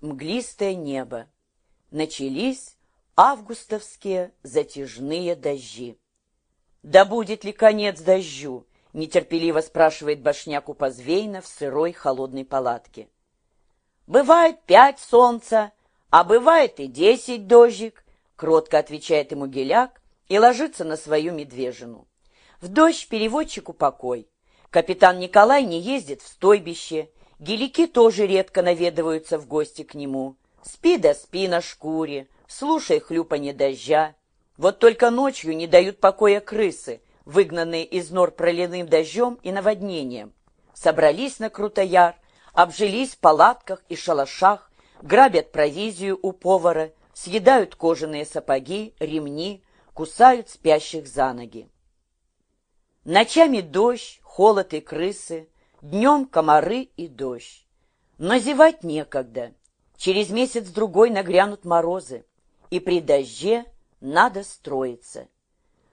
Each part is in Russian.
мглистое небо. Начались августовские затяжные дожди. «Да будет ли конец дождю?» — нетерпеливо спрашивает башняк у Позвейна в сырой холодной палатке. «Бывает пять солнца, а бывает и десять дождик», — кротко отвечает ему геляк и ложится на свою медвежину. В дождь переводчику покой. Капитан Николай не ездит в стойбище, гелики тоже редко наведываются в гости к нему. Спи да спи на шкуре, слушай хлюпанье дождя. Вот только ночью не дают покоя крысы, выгнанные из нор проливным дождем и наводнением. Собрались на Крутояр, обжились в палатках и шалашах, грабят провизию у повара, съедают кожаные сапоги, ремни, кусают спящих за ноги. Ночами дождь, холод и крысы, днем комары и дождь. Но зевать некогда. Через месяц-другой нагрянут морозы, и при дожде надо строиться.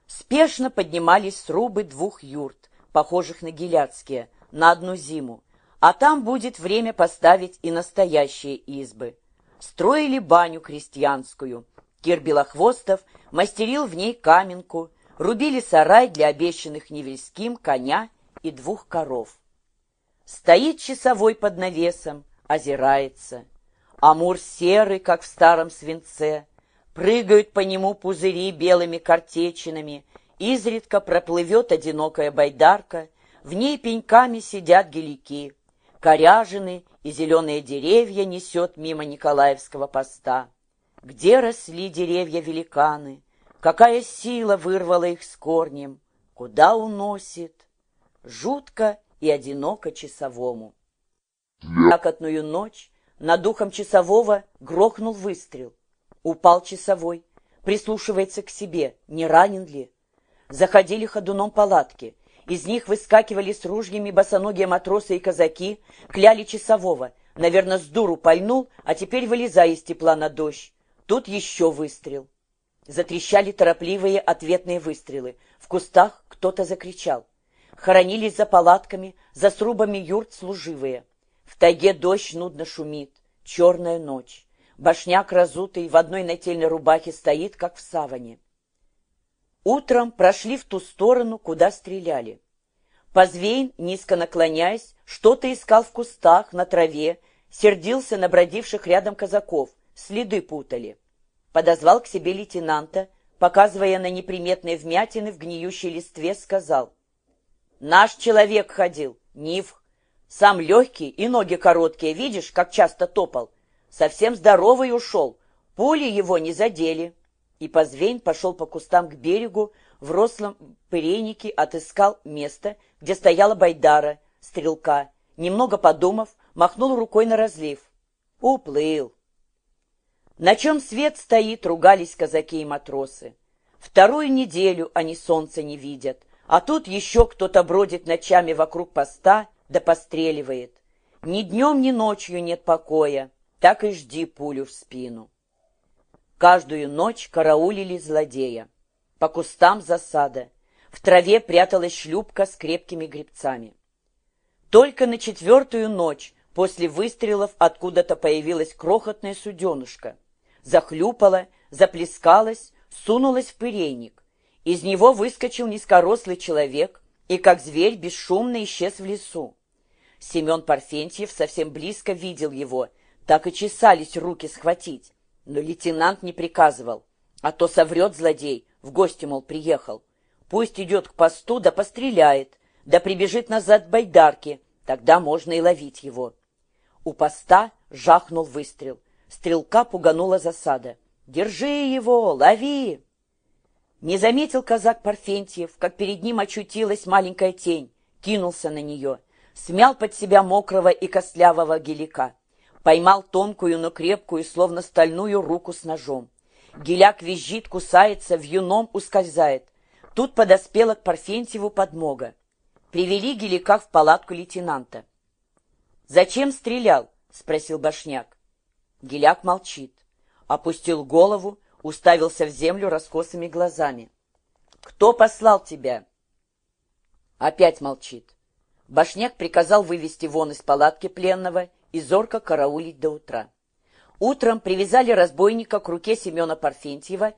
Спешно поднимались срубы двух юрт, похожих на гиляцкие, на одну зиму, а там будет время поставить и настоящие избы. Строили баню крестьянскую. Кир Белохвостов мастерил в ней каменку, рубили сарай для обещанных Невельским коня и двух коров. Стоит часовой под навесом, озирается. Амур серый, как в старом свинце, прыгают по нему пузыри белыми картечинами, изредка проплывет одинокая байдарка, в ней пеньками сидят гелики, коряжины и зеленые деревья несет мимо Николаевского поста. Где росли деревья-великаны, какая сила вырвала их с корнем, куда уносит? Жутко и одиноко часовому. Якотную ночь над духом часового грохнул выстрел. Упал часовой, прислушивается к себе, не ранен ли. Заходили ходуном палатки. Из них выскакивали с ружьями босоногие матросы и казаки, кляли часового. Наверное, с дуру пальнул, а теперь вылезай из тепла на дождь. Тут еще выстрел. Затрещали торопливые ответные выстрелы. В кустах кто-то закричал. Хоронились за палатками, за срубами юрт служивые. В тайге дождь нудно шумит. Черная ночь. Башняк разутый в одной нательной рубахе стоит, как в саване. Утром прошли в ту сторону, куда стреляли. Позвейн, низко наклоняясь, что-то искал в кустах, на траве, сердился на бродивших рядом казаков, следы путали. Подозвал к себе лейтенанта, показывая на неприметные вмятины в гниющей листве, сказал. «Наш человек ходил, Нивх. Сам легкий и ноги короткие, видишь, как часто топал. Совсем здоровый ушел, пули его не задели. И Позвейн пошел по кустам к берегу, в рослом пырейнике отыскал место, где стояла Байдара, стрелка. Немного подумав, махнул рукой на разлив. Уплыл. На чем свет стоит, ругались казаки и матросы. Вторую неделю они солнца не видят, а тут еще кто-то бродит ночами вокруг поста да постреливает. Ни днем, ни ночью нет покоя, так и жди пулю в спину. Каждую ночь караулили злодея. По кустам засада. В траве пряталась шлюпка с крепкими гребцами. Только на четвертую ночь после выстрелов откуда-то появилась крохотная суденышка. Захлюпала, заплескалась, сунулась в пырейник. Из него выскочил низкорослый человек и, как зверь, бесшумно исчез в лесу. Семен Парфентьев совсем близко видел его, так и чесались руки схватить. Но лейтенант не приказывал, а то соврет злодей, в гости, мол, приехал. Пусть идет к посту, да постреляет, да прибежит назад к байдарке, тогда можно и ловить его. У поста жахнул выстрел. Стрелка пуганула засада. «Держи его! Лови!» Не заметил казак Парфентьев, как перед ним очутилась маленькая тень, кинулся на нее, смял под себя мокрого и костлявого гелика, поймал тонкую, но крепкую, словно стальную руку с ножом. Геляк визжит, кусается, вьюном ускользает. Тут подоспела к Парфентьеву подмога. Привели гелика в палатку лейтенанта. «Зачем стрелял?» — спросил Башняк. Геляк молчит, опустил голову, уставился в землю раскосыми глазами. «Кто послал тебя?» Опять молчит. Башняк приказал вывести вон из палатки пленного и зорко караулить до утра. Утром привязали разбойника к руке Семена Парфентьева